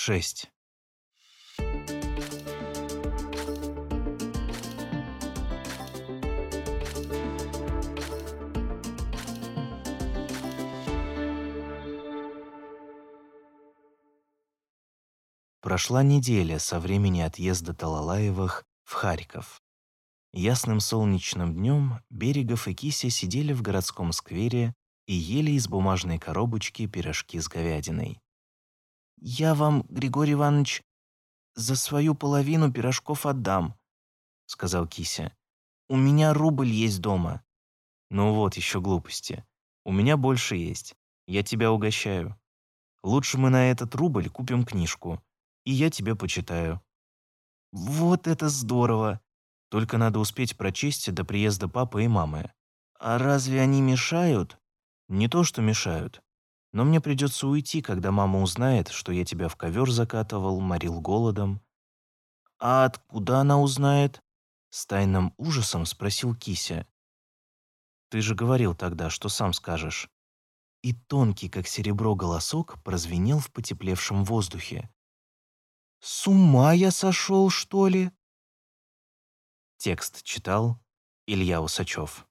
6. Прошла неделя со времени отъезда Талалаевых в Харьков. Ясным солнечным днем Берегов и Кися сидели в городском сквере и ели из бумажной коробочки пирожки с говядиной. «Я вам, Григорий Иванович, за свою половину пирожков отдам», — сказал Кися. «У меня рубль есть дома». «Ну вот еще глупости. У меня больше есть. Я тебя угощаю. Лучше мы на этот рубль купим книжку, и я тебе почитаю». «Вот это здорово!» Только надо успеть прочесть до приезда папы и мамы. А разве они мешают? Не то, что мешают. Но мне придется уйти, когда мама узнает, что я тебя в ковер закатывал, морил голодом. А откуда она узнает? С тайным ужасом спросил Кися. Ты же говорил тогда, что сам скажешь. И тонкий, как серебро, голосок прозвенел в потеплевшем воздухе. «С ума я сошел, что ли?» Текст читал Илья Усачев.